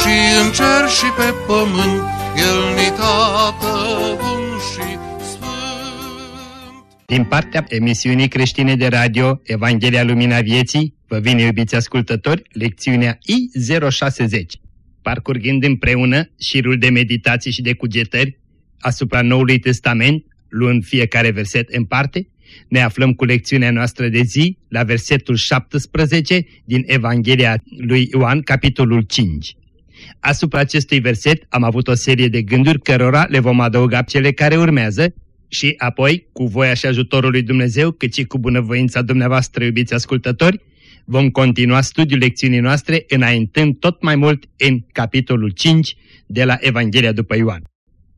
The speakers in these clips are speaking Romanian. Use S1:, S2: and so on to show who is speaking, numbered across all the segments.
S1: și în cer și pe pământ, El ni tată bun și sfânt.
S2: Din partea emisiunii creștine de radio Evanghelia Lumina Vieții, vă vine, iubiți ascultători, lecțiunea I060. Parcurgând împreună șirul de meditații și de cugetări asupra Noului Testament, luând fiecare verset în parte, ne aflăm cu lecțiunea noastră de zi la versetul 17 din Evanghelia lui Ioan, capitolul 5. Asupra acestui verset am avut o serie de gânduri cărora le vom adăuga cele care urmează și apoi, cu voia și ajutorul lui Dumnezeu, cât și cu bunăvoința dumneavoastră, iubiți ascultători, vom continua studiul lecțiunii noastre înaintând tot mai mult în capitolul 5 de la Evanghelia după Ioan.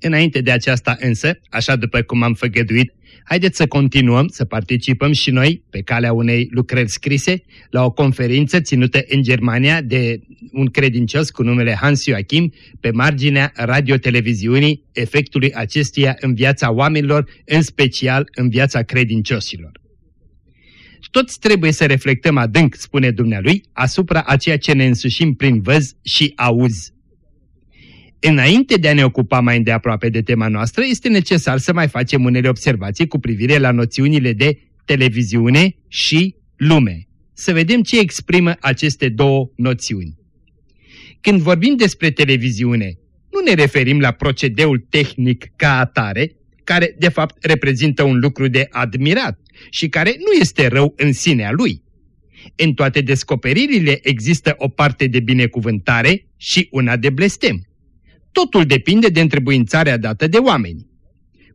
S2: Înainte de aceasta însă, așa după cum am făgăduit, haideți să continuăm să participăm și noi, pe calea unei lucrări scrise, la o conferință ținută în Germania de un credincios cu numele Hans Joachim, pe marginea radioteleviziunii efectului acestuia în viața oamenilor, în special în viața credincioșilor. Toți trebuie să reflectăm adânc, spune dumnealui, asupra a ceea ce ne însușim prin văz și auz. Înainte de a ne ocupa mai îndeaproape de tema noastră, este necesar să mai facem unele observații cu privire la noțiunile de televiziune și lume. Să vedem ce exprimă aceste două noțiuni. Când vorbim despre televiziune, nu ne referim la procedeul tehnic ca atare, care de fapt reprezintă un lucru de admirat și care nu este rău în sinea lui. În toate descoperirile există o parte de binecuvântare și una de blestem. Totul depinde de întrebuințarea dată de oameni.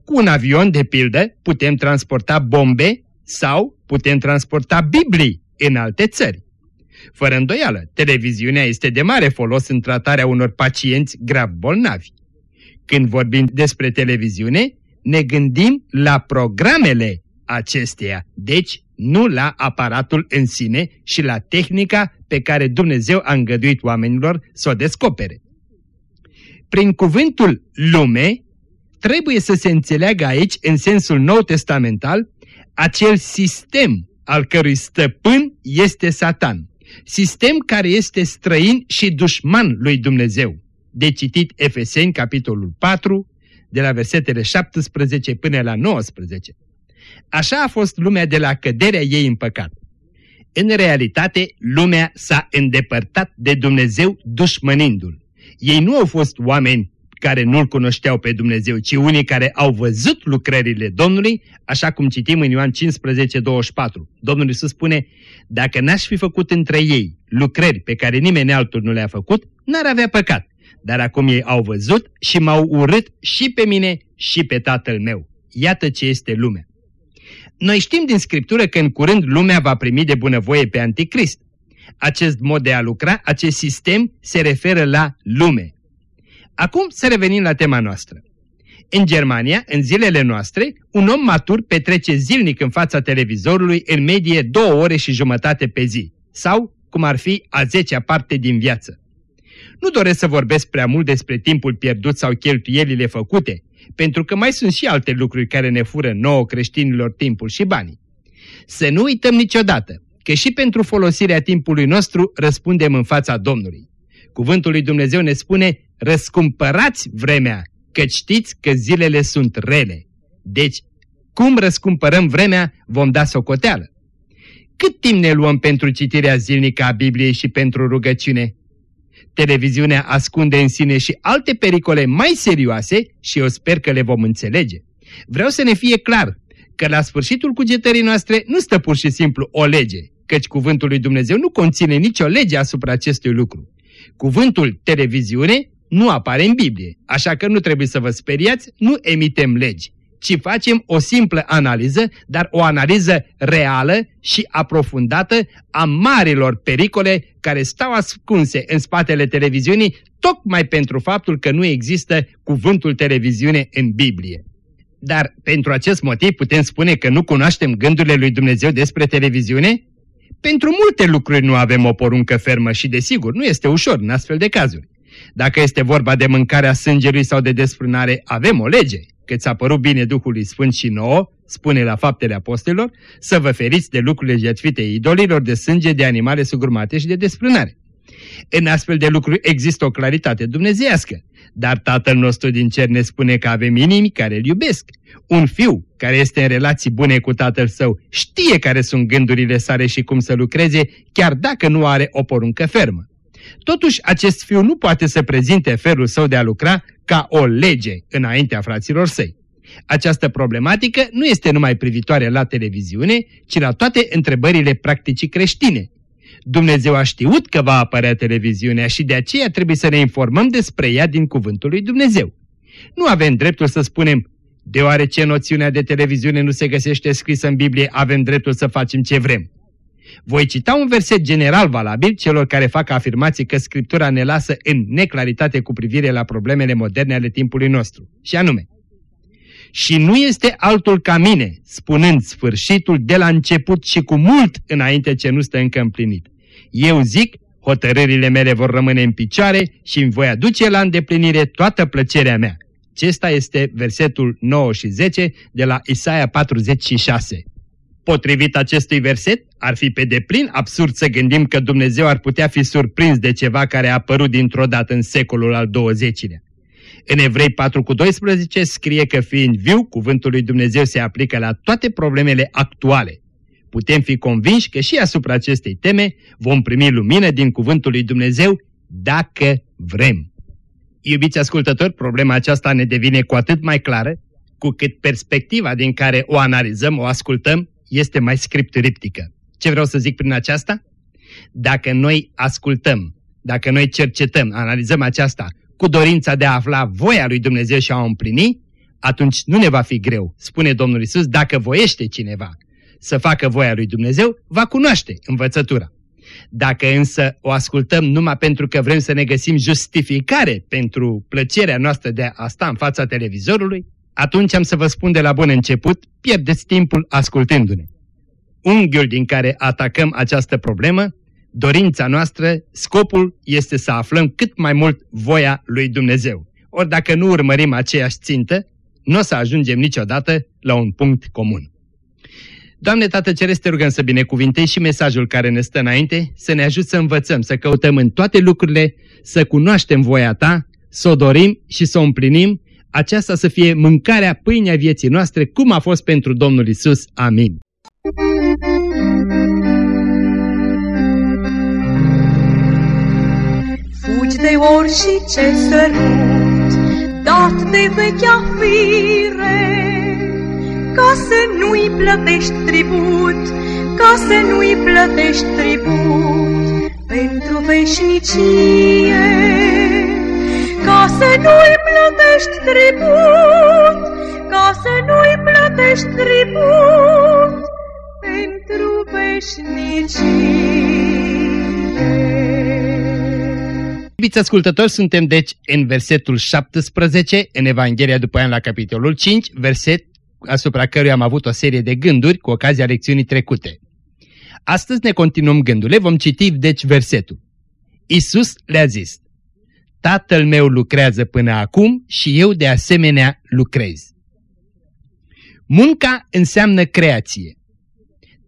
S2: Cu un avion, de pildă, putem transporta bombe sau putem transporta Biblii în alte țări. Fără îndoială, televiziunea este de mare folos în tratarea unor pacienți grav bolnavi. Când vorbim despre televiziune, ne gândim la programele acesteia, deci nu la aparatul în sine și la tehnica pe care Dumnezeu a îngăduit oamenilor să o descopere. Prin cuvântul lume, trebuie să se înțeleagă aici, în sensul nou testamental, acel sistem al cărui stăpân este Satan. Sistem care este străin și dușman lui Dumnezeu. De citit Efeseni, capitolul 4, de la versetele 17 până la 19. Așa a fost lumea de la căderea ei în păcat. În realitate, lumea s-a îndepărtat de Dumnezeu dușmănindu-L. Ei nu au fost oameni care nu-L cunoșteau pe Dumnezeu, ci unii care au văzut lucrările Domnului, așa cum citim în Ioan 15, 24. Domnul Iisus spune, dacă n-aș fi făcut între ei lucrări pe care nimeni altul nu le-a făcut, n-ar avea păcat. Dar acum ei au văzut și m-au urât și pe mine și pe tatăl meu. Iată ce este lumea. Noi știm din Scriptură că în curând lumea va primi de bunăvoie pe Anticrist. Acest mod de a lucra, acest sistem, se referă la lume. Acum să revenim la tema noastră. În Germania, în zilele noastre, un om matur petrece zilnic în fața televizorului în medie două ore și jumătate pe zi, sau cum ar fi a zecea parte din viață. Nu doresc să vorbesc prea mult despre timpul pierdut sau cheltuielile făcute, pentru că mai sunt și alte lucruri care ne fură nouă creștinilor timpul și banii. Să nu uităm niciodată că și pentru folosirea timpului nostru răspundem în fața Domnului. Cuvântul lui Dumnezeu ne spune, răscumpărați vremea, că știți că zilele sunt rele. Deci, cum răscumpărăm vremea, vom da socoteală. Cât timp ne luăm pentru citirea zilnică a Bibliei și pentru rugăciune? Televiziunea ascunde în sine și alte pericole mai serioase și eu sper că le vom înțelege. Vreau să ne fie clar că la sfârșitul cugetării noastre nu stă pur și simplu o lege, căci cuvântul lui Dumnezeu nu conține nicio lege asupra acestui lucru. Cuvântul televiziune nu apare în Biblie, așa că nu trebuie să vă speriați, nu emitem legi, ci facem o simplă analiză, dar o analiză reală și aprofundată a marilor pericole care stau ascunse în spatele televiziunii, tocmai pentru faptul că nu există cuvântul televiziune în Biblie. Dar pentru acest motiv putem spune că nu cunoaștem gândurile lui Dumnezeu despre televiziune? Pentru multe lucruri nu avem o poruncă fermă și, desigur, nu este ușor în astfel de cazuri. Dacă este vorba de mâncarea sângelui sau de desfrânare, avem o lege, că ți-a părut bine Duhului Sfânt și nouă, spune la faptele apostolilor, să vă feriți de lucrurile jertfite idolilor, de sânge, de animale sugurmate și de desfrânare. În astfel de lucruri există o claritate dumnezeiască, dar Tatăl nostru din cer ne spune că avem inimi care îl iubesc. Un fiu care este în relații bune cu tatăl său știe care sunt gândurile sale și cum să lucreze, chiar dacă nu are o poruncă fermă. Totuși, acest fiu nu poate să prezinte felul său de a lucra ca o lege înaintea fraților săi. Această problematică nu este numai privitoare la televiziune, ci la toate întrebările practicii creștine. Dumnezeu a știut că va apărea televiziunea și de aceea trebuie să ne informăm despre ea din cuvântul lui Dumnezeu. Nu avem dreptul să spunem, deoarece noțiunea de televiziune nu se găsește scrisă în Biblie, avem dreptul să facem ce vrem. Voi cita un verset general valabil celor care fac afirmații că Scriptura ne lasă în neclaritate cu privire la problemele moderne ale timpului nostru, și anume, și nu este altul ca mine, spunând sfârșitul de la început și cu mult înainte ce nu stă încă împlinit. Eu zic, hotărârile mele vor rămâne în picioare și îmi voi aduce la îndeplinire toată plăcerea mea. Acesta este versetul 9 și 10 de la Isaia 46. Potrivit acestui verset, ar fi pe deplin absurd să gândim că Dumnezeu ar putea fi surprins de ceva care a apărut dintr-o dată în secolul al XX-lea. În Evrei 4 cu 12 scrie că fiind viu, cuvântul lui Dumnezeu se aplică la toate problemele actuale. Putem fi convinși că și asupra acestei teme vom primi lumină din cuvântul lui Dumnezeu dacă vrem. Iubiți ascultători, problema aceasta ne devine cu atât mai clară cu cât perspectiva din care o analizăm, o ascultăm, este mai scripturiptică. Ce vreau să zic prin aceasta? Dacă noi ascultăm, dacă noi cercetăm, analizăm aceasta cu dorința de a afla voia lui Dumnezeu și a o împlini, atunci nu ne va fi greu, spune Domnul Isus, dacă voiește cineva să facă voia lui Dumnezeu, va cunoaște învățătura. Dacă însă o ascultăm numai pentru că vrem să ne găsim justificare pentru plăcerea noastră de a sta în fața televizorului, atunci am să vă spun de la bun început, pierdeți timpul ascultându-ne. Unghiul din care atacăm această problemă, dorința noastră, scopul este să aflăm cât mai mult voia lui Dumnezeu. Ori dacă nu urmărim aceeași țintă, nu o să ajungem niciodată la un punct comun. Doamne Tată Ceresc, te rugăm să binecuvintezi și mesajul care ne stă înainte, să ne ajut să învățăm, să căutăm în toate lucrurile, să cunoaștem voia Ta, să o dorim și să o împlinim, aceasta să fie mâncarea pâinea vieții noastre, cum a fost pentru Domnul Isus. Amin.
S3: Fugi de orice sărut, dat de vechea fire, ca să nu-i plătești tribut, ca să nu-i plătești tribut pentru veșnicie, ca să nu-i plătești tribut, ca să nu-i plătești tribut pentru veșnicie.
S2: Iubiți ascultători, suntem deci în versetul 17, în Evanghelia după an la capitolul 5, verset asupra căruia am avut o serie de gânduri cu ocazia lecțiunii trecute. Astăzi ne continuăm gândurile, vom citi deci versetul. Isus le-a zis, Tatăl meu lucrează până acum și eu de asemenea lucrez. Munca înseamnă creație.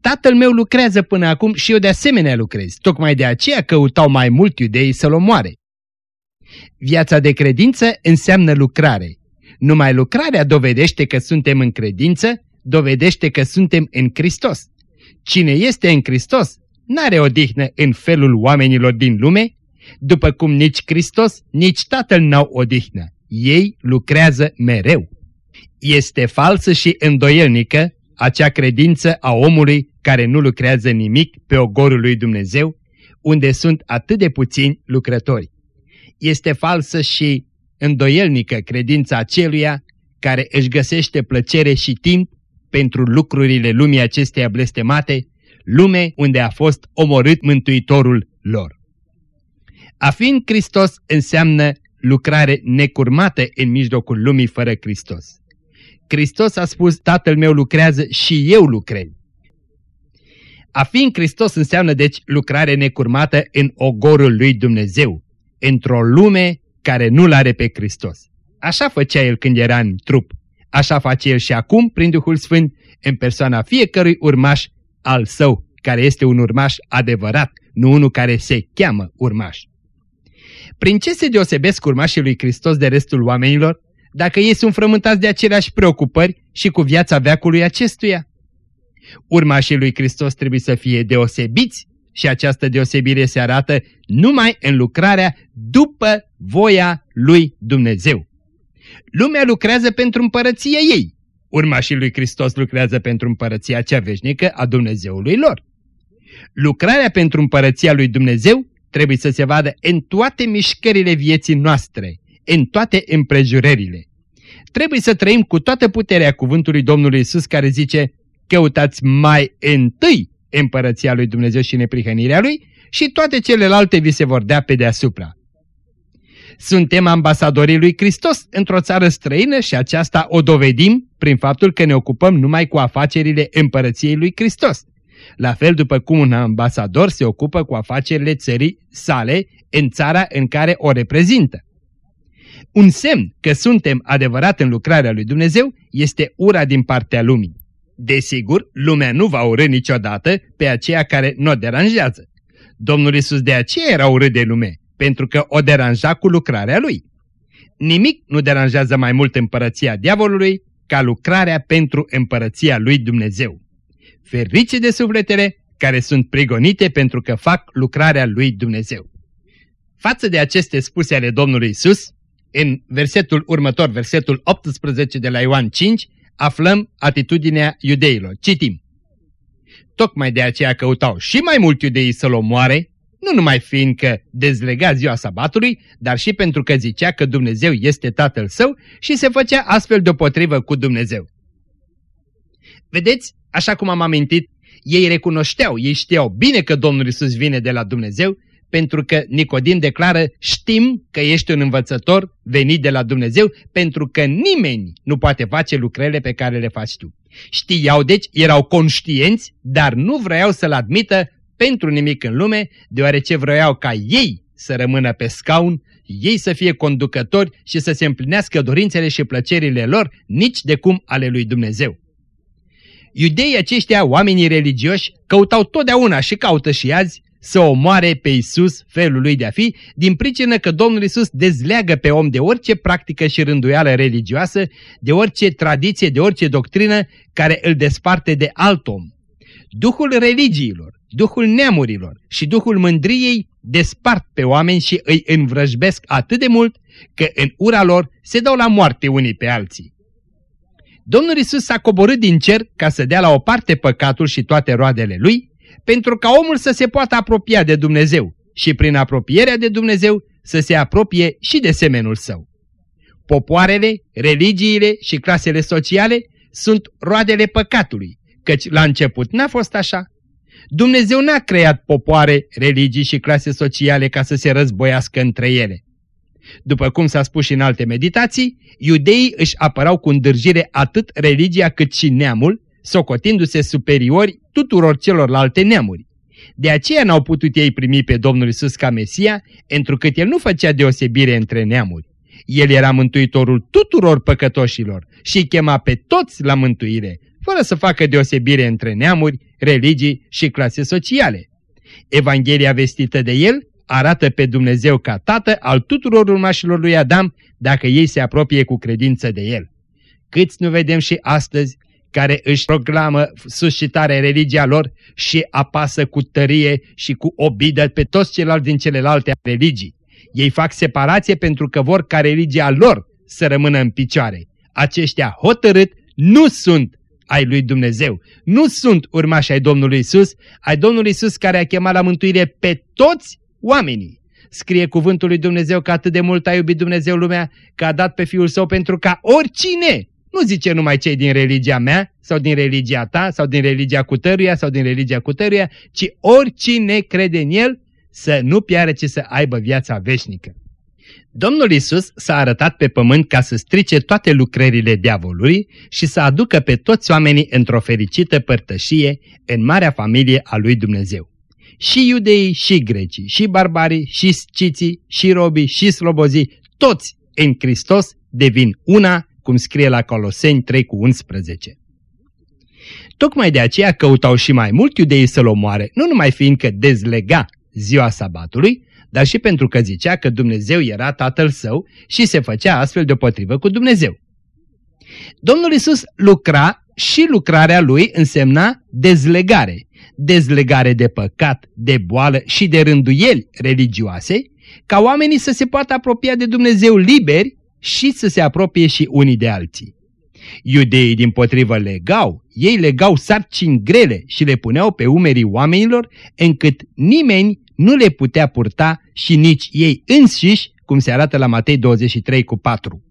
S2: Tatăl meu lucrează până acum și eu de asemenea lucrez. Tocmai de aceea căutau mai mult iudeii să-l omoare. Viața de credință înseamnă lucrare. Numai lucrarea dovedește că suntem în credință, dovedește că suntem în Hristos. Cine este în Hristos n-are odihnă în felul oamenilor din lume, după cum nici Hristos, nici Tatăl n-au odihnă. Ei lucrează mereu. Este falsă și îndoielnică acea credință a omului care nu lucrează nimic pe ogorul lui Dumnezeu, unde sunt atât de puțini lucrători. Este falsă și îndoielnică credința aceluia care își găsește plăcere și timp pentru lucrurile lumii acesteia blestemate, lume unde a fost omorât Mântuitorul lor. A fi în Hristos înseamnă lucrare necurmată în mijlocul lumii fără Hristos. Hristos a spus, Tatăl meu lucrează și eu lucrez. A fi în Hristos înseamnă deci lucrare necurmată în ogorul lui Dumnezeu, într-o lume care nu-L are pe Hristos. Așa făcea El când era în trup, așa face El și acum prin Duhul Sfânt în persoana fiecărui urmaș al său, care este un urmaș adevărat, nu unul care se cheamă urmaș. Prin ce se deosebesc urmașii lui Hristos de restul oamenilor, dacă ei sunt frământați de aceleași preocupări și cu viața veacului acestuia? Urmașii lui Hristos trebuie să fie deosebiți și această deosebire se arată numai în lucrarea după voia lui Dumnezeu. Lumea lucrează pentru împărăția ei. Urmașii lui Hristos lucrează pentru împărăția cea veșnică a Dumnezeului lor. Lucrarea pentru împărăția lui Dumnezeu trebuie să se vadă în toate mișcările vieții noastre, în toate împrejurările. Trebuie să trăim cu toată puterea cuvântului Domnului Isus care zice căutați mai întâi împărăția lui Dumnezeu și neprihănirea lui și toate celelalte vi se vor dea pe deasupra. Suntem ambasadorii lui Hristos într-o țară străină și aceasta o dovedim prin faptul că ne ocupăm numai cu afacerile împărăției lui Hristos. La fel după cum un ambasador se ocupă cu afacerile țării sale în țara în care o reprezintă. Un semn că suntem adevărat în lucrarea lui Dumnezeu este ura din partea lumii. Desigur, lumea nu va urâ niciodată pe aceea care nu o deranjează. Domnul Isus de aceea era urât de lume, pentru că o deranja cu lucrarea lui. Nimic nu deranjează mai mult împărăția diavolului ca lucrarea pentru împărăția lui Dumnezeu. Ferice de sufletele care sunt prigonite pentru că fac lucrarea lui Dumnezeu. Față de aceste spuse ale Domnului Isus, în versetul următor, versetul 18 de la Ioan 5, aflăm atitudinea iudeilor. Citim. Tocmai de aceea căutau și mai mult iudeii să-l omoare, nu numai fiindcă dezlega ziua sabatului, dar și pentru că zicea că Dumnezeu este Tatăl său și se făcea astfel deopotrivă cu Dumnezeu. Vedeți, așa cum am amintit, ei recunoșteau, ei știau bine că Domnul Isus vine de la Dumnezeu, pentru că Nicodim declară, știm că ești un învățător venit de la Dumnezeu, pentru că nimeni nu poate face lucrările pe care le faci tu. Știau deci, erau conștienți, dar nu vreau să-L admită pentru nimic în lume, deoarece vreau ca ei să rămână pe scaun, ei să fie conducători și să se împlinească dorințele și plăcerile lor, nici de cum ale lui Dumnezeu. Iudeii aceștia, oamenii religioși, căutau totdeauna și caută și azi să omoare pe Isus felul lui de a fi, din pricină că Domnul Isus dezleagă pe om de orice practică și rânduială religioasă, de orice tradiție, de orice doctrină care îl desparte de alt om. Duhul religiilor, Duhul neamurilor și Duhul mândriei despart pe oameni și îi învrăjbesc atât de mult că în ura lor se dau la moarte unii pe alții. Domnul Isus s-a coborât din cer ca să dea la o parte păcatul și toate roadele lui, pentru ca omul să se poată apropia de Dumnezeu și prin apropierea de Dumnezeu să se apropie și de semenul său. Popoarele, religiile și clasele sociale sunt roadele păcatului, căci la început n-a fost așa. Dumnezeu n-a creat popoare, religii și clase sociale ca să se războiască între ele. După cum s-a spus și în alte meditații, iudeii își apărau cu îndârjire atât religia cât și neamul, socotindu-se superiori tuturor celorlalte neamuri. De aceea n-au putut ei primi pe Domnul Isus ca Mesia, întrucât El nu făcea deosebire între neamuri. El era mântuitorul tuturor păcătoșilor și îi chema pe toți la mântuire, fără să facă deosebire între neamuri, religii și clase sociale. Evanghelia vestită de el arată pe Dumnezeu ca tată al tuturor urmașilor lui Adam dacă ei se apropie cu credință de el. Câți nu vedem și astăzi care își proclamă suscitarea religia lor și apasă cu tărie și cu obidă pe toți ceilalți din celelalte religii. Ei fac separație pentru că vor ca religia lor să rămână în picioare. Aceștia hotărât nu sunt ai lui Dumnezeu. Nu sunt urmași ai Domnului Isus, ai Domnului Isus care a chemat la mântuire pe toți oamenii. Scrie cuvântul lui Dumnezeu că atât de mult a iubit Dumnezeu lumea că a dat pe Fiul Său pentru ca oricine nu zice numai cei din religia mea, sau din religia ta, sau din religia cutăruia, sau din religia cutăruia, ci oricine crede în El să nu piară, ci să aibă viața veșnică. Domnul Isus s-a arătat pe pământ ca să strice toate lucrările diavolului și să aducă pe toți oamenii într-o fericită părtășie în marea familie a lui Dumnezeu. Și iudeii, și grecii, și barbarii, și sciții, și robii, și slobozii, toți în Hristos devin una, cum scrie la Coloseni 3 cu 11. Tocmai de aceea căutau și mai mult iudeii să-l omoare, nu numai fiindcă dezlega ziua sabatului, dar și pentru că zicea că Dumnezeu era tatăl său și se făcea astfel deopotrivă cu Dumnezeu. Domnul Isus lucra și lucrarea lui însemna dezlegare, dezlegare de păcat, de boală și de rânduieli religioase, ca oamenii să se poată apropia de Dumnezeu liberi și să se apropie și unii de alții. Iudeii din potrivă legau, ei legau sarcini grele și le puneau pe umerii oamenilor încât nimeni nu le putea purta și nici ei înșiși, cum se arată la Matei 23 cu 4.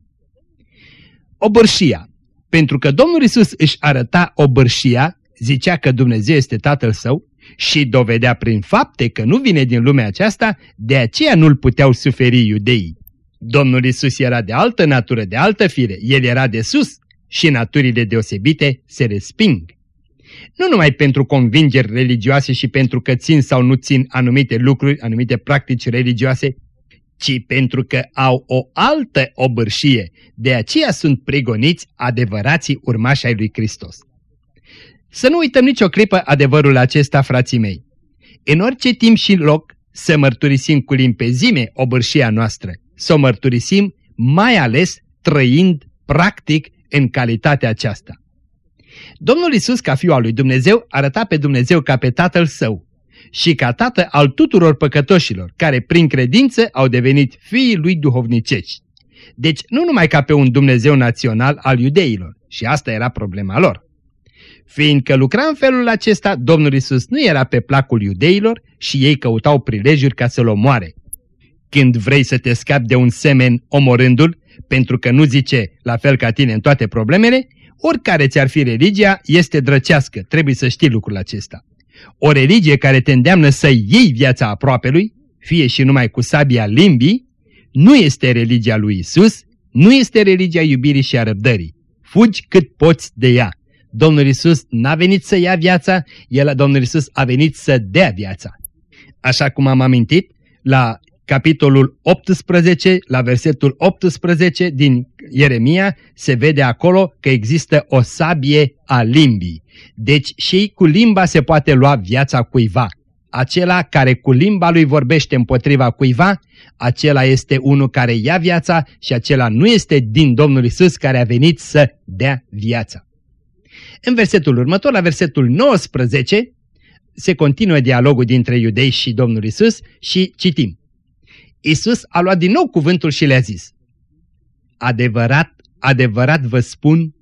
S2: Obărșia. Pentru că Domnul Isus își arăta obărșia, zicea că Dumnezeu este Tatăl Său și dovedea prin fapte că nu vine din lumea aceasta, de aceea nu-l puteau suferi iudeii. Domnul Isus era de altă natură, de altă fire, El era de sus și naturile deosebite se resping nu numai pentru convingeri religioase și pentru că țin sau nu țin anumite lucruri, anumite practici religioase, ci pentru că au o altă obârșie, de aceea sunt pregoniți adevărații urmași ai lui Hristos. Să nu uităm nicio clipă adevărul acesta, frații mei. În orice timp și loc să mărturisim cu limpezime obârșia noastră, să o mărturisim mai ales trăind practic în calitatea aceasta. Domnul Isus, ca fiul al lui Dumnezeu, arăta pe Dumnezeu ca pe Tatăl Său și ca Tată al tuturor păcătoșilor, care prin credință au devenit fiii lui duhovnicești. Deci nu numai ca pe un Dumnezeu național al iudeilor, și asta era problema lor. Fiindcă lucra în felul acesta, Domnul Isus nu era pe placul iudeilor și ei căutau prilejuri ca să-l omoare. Când vrei să te scapi de un semen omorându-l, pentru că nu zice la fel ca tine în toate problemele, Oricare ți-ar fi religia, este drăcească, trebuie să știi lucrul acesta. O religie care te îndeamnă să iei viața aproapelui, fie și numai cu sabia limbii, nu este religia lui Isus, nu este religia iubirii și a răbdării. Fugi cât poți de ea. Domnul Isus n-a venit să ia viața, el, Domnul Isus a venit să dea viața. Așa cum am amintit, la capitolul 18, la versetul 18 din Ieremia, se vede acolo că există o sabie a limbii. Deci și cu limba se poate lua viața cuiva. Acela care cu limba lui vorbește împotriva cuiva, acela este unul care ia viața și acela nu este din Domnul Isus care a venit să dea viața. În versetul următor, la versetul 19, se continuă dialogul dintre iudei și Domnul Isus și citim. Isus a luat din nou cuvântul și le-a zis, Adevărat, adevărat vă spun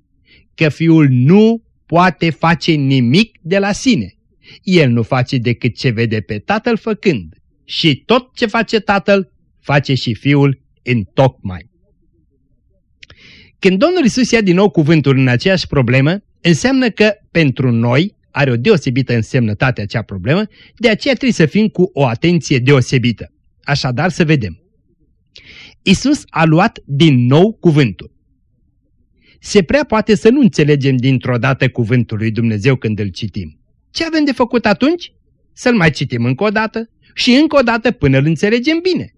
S2: că Fiul nu poate face nimic de la sine. El nu face decât ce vede pe Tatăl făcând și tot ce face Tatăl, face și Fiul în tocmai. Când Domnul Isus ia din nou cuvântul în aceeași problemă, înseamnă că pentru noi are o deosebită însemnătate acea problemă, de aceea trebuie să fim cu o atenție deosebită. Așadar să vedem. Isus a luat din nou cuvântul. Se prea poate să nu înțelegem dintr-o dată cuvântul lui Dumnezeu când îl citim. Ce avem de făcut atunci? Să-l mai citim încă o dată și încă o dată până îl înțelegem bine.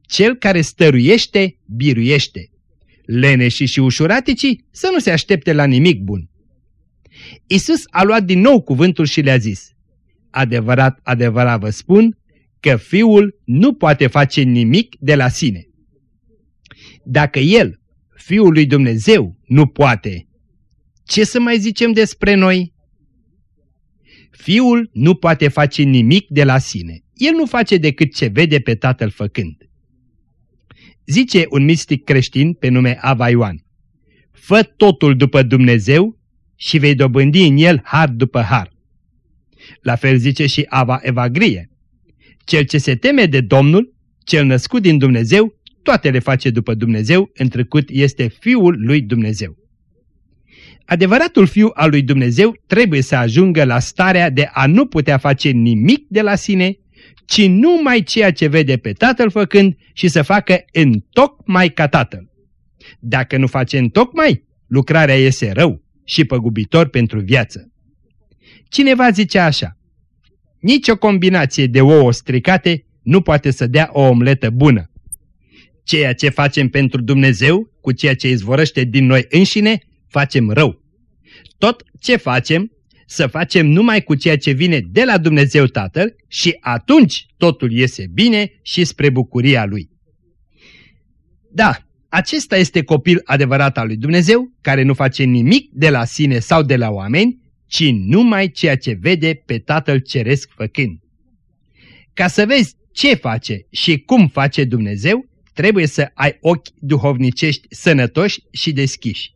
S2: Cel care stăruiește, biruiește. Leneșii și ușuraticii să nu se aștepte la nimic bun. Isus a luat din nou cuvântul și le-a zis, Adevărat, adevărat vă spun, că Fiul nu poate face nimic de la sine. Dacă El, Fiul lui Dumnezeu, nu poate, ce să mai zicem despre noi? Fiul nu poate face nimic de la sine. El nu face decât ce vede pe Tatăl făcând. Zice un mistic creștin pe nume Ava Ioan, Fă totul după Dumnezeu și vei dobândi în el har după har. La fel zice și Ava Evagrie, cel ce se teme de Domnul, cel născut din Dumnezeu, toate le face după Dumnezeu, întrucât este Fiul lui Dumnezeu. Adevăratul Fiu al lui Dumnezeu trebuie să ajungă la starea de a nu putea face nimic de la sine, ci numai ceea ce vede pe tatăl făcând și să facă în tocmai ca tatăl. Dacă nu face în tocmai, lucrarea iese rău și păgubitor pentru viață. Cineva zice așa, nici o combinație de ouă stricate nu poate să dea o omletă bună. Ceea ce facem pentru Dumnezeu, cu ceea ce izvorăște din noi înșine, facem rău. Tot ce facem, să facem numai cu ceea ce vine de la Dumnezeu Tatăl și atunci totul iese bine și spre bucuria Lui. Da, acesta este copil adevărat al lui Dumnezeu, care nu face nimic de la sine sau de la oameni, ci numai ceea ce vede pe Tatăl Ceresc făcând. Ca să vezi ce face și cum face Dumnezeu, trebuie să ai ochi duhovnicești sănătoși și deschiși.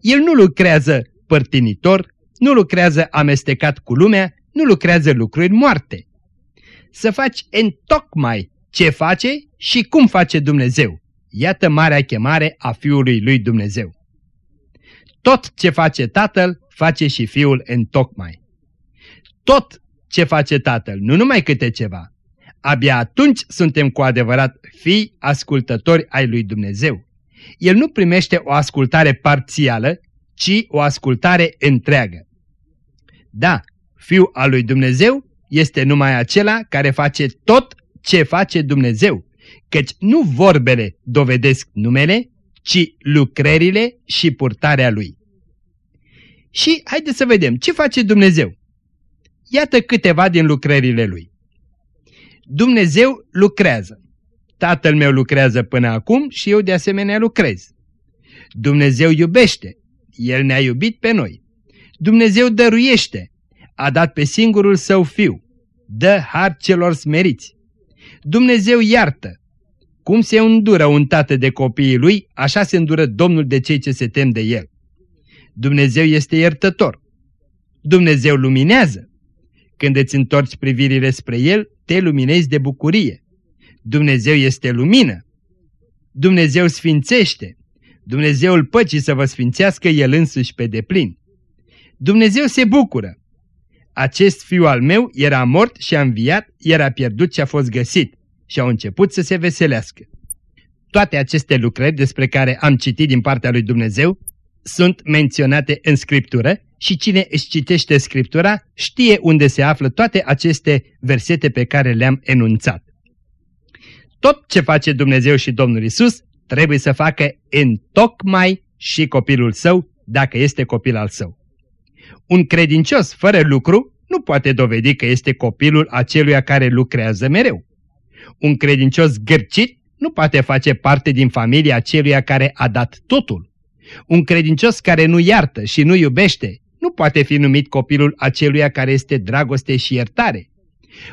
S2: El nu lucrează părtinitor, nu lucrează amestecat cu lumea, nu lucrează lucruri moarte. Să faci în tocmai ce face și cum face Dumnezeu. Iată marea chemare a Fiului lui Dumnezeu. Tot ce face Tatăl, face și Fiul în tocmai. Tot ce face Tatăl, nu numai câte ceva. Abia atunci suntem cu adevărat fii ascultători ai lui Dumnezeu. El nu primește o ascultare parțială, ci o ascultare întreagă. Da, Fiul al lui Dumnezeu este numai acela care face tot ce face Dumnezeu, căci nu vorbele dovedesc numele, ci lucrările și purtarea Lui. Și haideți să vedem ce face Dumnezeu. Iată câteva din lucrările Lui. Dumnezeu lucrează. Tatăl meu lucrează până acum și eu de asemenea lucrez. Dumnezeu iubește. El ne-a iubit pe noi. Dumnezeu dăruiește. A dat pe singurul său fiu. Dă har celor smeriți. Dumnezeu iartă. Cum se îndură un tată de copiii lui, așa se îndură Domnul de cei ce se tem de el. Dumnezeu este iertător. Dumnezeu luminează. Când îți întorci privirile spre El, te luminezi de bucurie. Dumnezeu este lumină. Dumnezeu sfințește. Dumnezeul păcii să vă sfințească El însuși pe deplin. Dumnezeu se bucură. Acest fiu al meu era mort și a înviat, era pierdut și a fost găsit și au început să se veselească. Toate aceste lucrări despre care am citit din partea lui Dumnezeu sunt menționate în Scriptură și cine își citește Scriptura știe unde se află toate aceste versete pe care le-am enunțat. Tot ce face Dumnezeu și Domnul Isus trebuie să facă în tocmai și copilul său, dacă este copil al său. Un credincios fără lucru nu poate dovedi că este copilul aceluia care lucrează mereu. Un credincios gârcit nu poate face parte din familia aceluia care a dat totul. Un credincios care nu iartă și nu iubește nu poate fi numit copilul aceluia care este dragoste și iertare.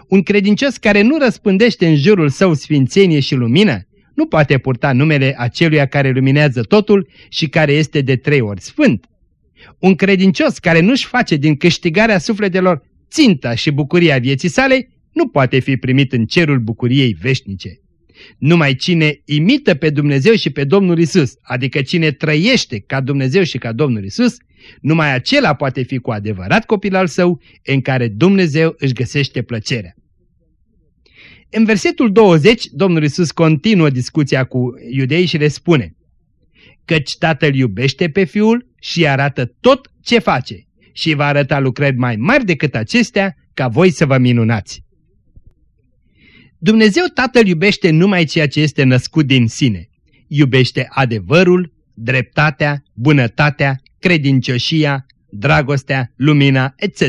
S2: Un credincios care nu răspândește în jurul său sfințenie și lumină nu poate purta numele aceluia care luminează totul și care este de trei ori sfânt. Un credincios care nu-și face din câștigarea sufletelor ținta și bucuria vieții sale nu poate fi primit în cerul bucuriei veșnice. Numai cine imită pe Dumnezeu și pe Domnul Isus, adică cine trăiește ca Dumnezeu și ca Domnul Isus, numai acela poate fi cu adevărat copil al său în care Dumnezeu își găsește plăcerea. În versetul 20, Domnul Isus continuă discuția cu iudei și le spune Căci Tatăl iubește pe Fiul și arată tot ce face și va arăta lucrări mai mari decât acestea ca voi să vă minunați. Dumnezeu Tatăl iubește numai ceea ce este născut din sine. Iubește adevărul, dreptatea, bunătatea, credincioșia, dragostea, lumina, etc.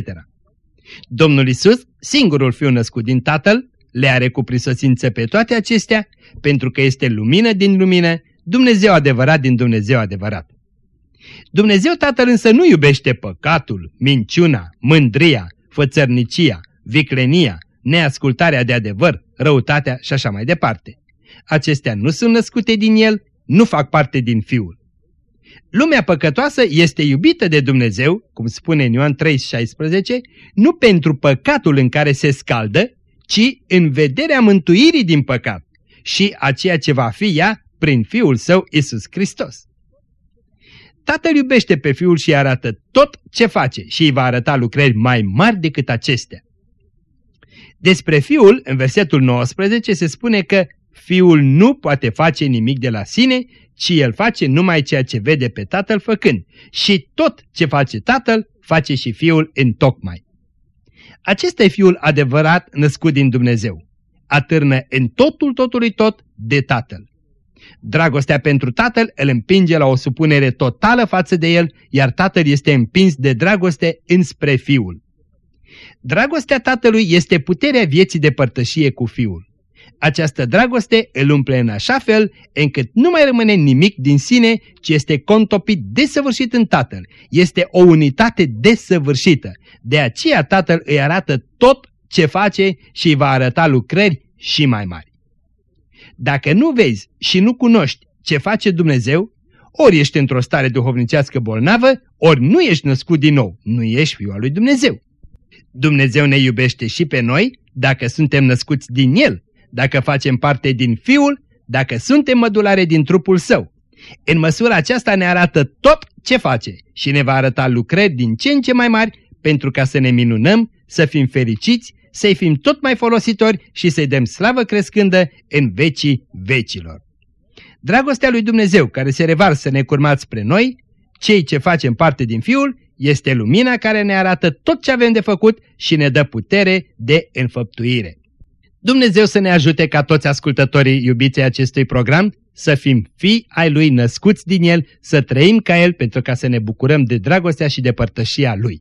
S2: Domnul Isus, singurul fiu născut din Tatăl, le are cu prisosință pe toate acestea, pentru că este lumină din lumină, Dumnezeu adevărat din Dumnezeu adevărat. Dumnezeu Tatăl însă nu iubește păcatul, minciuna, mândria, fățărnicia, viclenia, neascultarea de adevăr, răutatea și așa mai departe. Acestea nu sunt născute din el, nu fac parte din Fiul. Lumea păcătoasă este iubită de Dumnezeu, cum spune în Ioan 3,16, nu pentru păcatul în care se scaldă, ci în vederea mântuirii din păcat și a ceea ce va fi ea prin Fiul Său Isus Hristos. Tatăl iubește pe Fiul și arată tot ce face și îi va arăta lucrări mai mari decât acestea. Despre Fiul, în versetul 19, se spune că Fiul nu poate face nimic de la sine, ci El face numai ceea ce vede pe Tatăl făcând. Și tot ce face Tatăl, face și Fiul în tocmai. Acesta e Fiul adevărat născut din Dumnezeu. Atârnă în totul totului tot de Tatăl. Dragostea pentru Tatăl îl împinge la o supunere totală față de El, iar Tatăl este împins de dragoste înspre Fiul. Dragostea Tatălui este puterea vieții de părtășie cu Fiul. Această dragoste îl umple în așa fel încât nu mai rămâne nimic din sine, ci este contopit desăvârșit în Tatăl. Este o unitate desăvârșită. De aceea Tatăl îi arată tot ce face și îi va arăta lucrări și mai mari. Dacă nu vezi și nu cunoști ce face Dumnezeu, ori ești într-o stare duhovnicească bolnavă, ori nu ești născut din nou, nu ești fiul al lui Dumnezeu. Dumnezeu ne iubește și pe noi dacă suntem născuți din El, dacă facem parte din Fiul, dacă suntem mădulare din trupul Său. În măsura aceasta ne arată tot ce face și ne va arăta lucrări din ce în ce mai mari pentru ca să ne minunăm, să fim fericiți, să-i fim tot mai folositori și să-i dăm slavă crescândă în vecii vecilor. Dragostea lui Dumnezeu care se revarsă necurmat spre noi, cei ce facem parte din Fiul, este lumina care ne arată tot ce avem de făcut și ne dă putere de înfăptuire. Dumnezeu să ne ajute ca toți ascultătorii iubiței acestui program să fim fii ai Lui născuți din El, să trăim ca El pentru ca să ne bucurăm de dragostea și de părtășia Lui.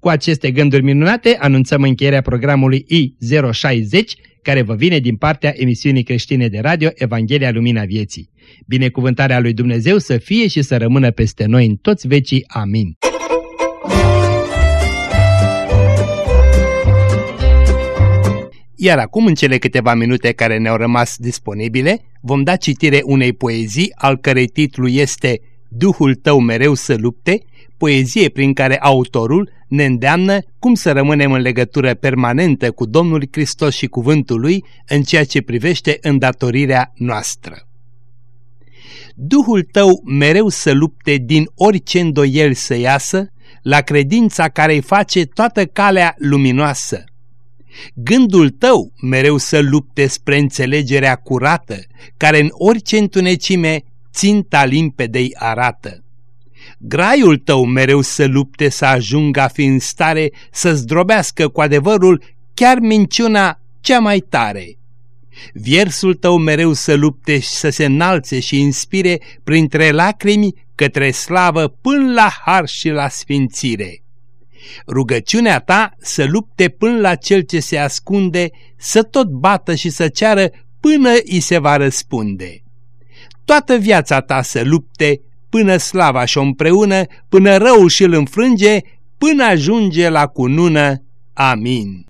S2: Cu aceste gânduri minunate anunțăm încheierea programului I060 care vă vine din partea emisiunii creștine de radio Evanghelia Lumina Vieții. Binecuvântarea lui Dumnezeu să fie și să rămână peste noi în toți vecii. Amin. Iar acum, în cele câteva minute care ne-au rămas disponibile, vom da citire unei poezii al cărei titlu este Duhul tău mereu să lupte, poezie prin care autorul ne îndeamnă cum să rămânem în legătură permanentă cu Domnul Hristos și cuvântul Lui în ceea ce privește îndatorirea noastră. Duhul tău mereu să lupte din orice îndoiel să iasă, la credința care îi face toată calea luminoasă Gândul tău mereu să lupte spre înțelegerea curată, care în orice întunecime ținta limpedei arată. Graiul tău mereu să lupte să ajungă a fi în stare să zdrobească cu adevărul chiar minciuna cea mai tare. Viersul tău mereu să lupte și să se înalțe și inspire printre lacrimi către slavă până la har și la sfințire. Rugăciunea ta să lupte până la cel ce se ascunde, să tot bată și să ceară până îi se va răspunde. Toată viața ta să lupte până slava și-o împreună, până răul și-l înfrânge, până ajunge la cunună. Amin.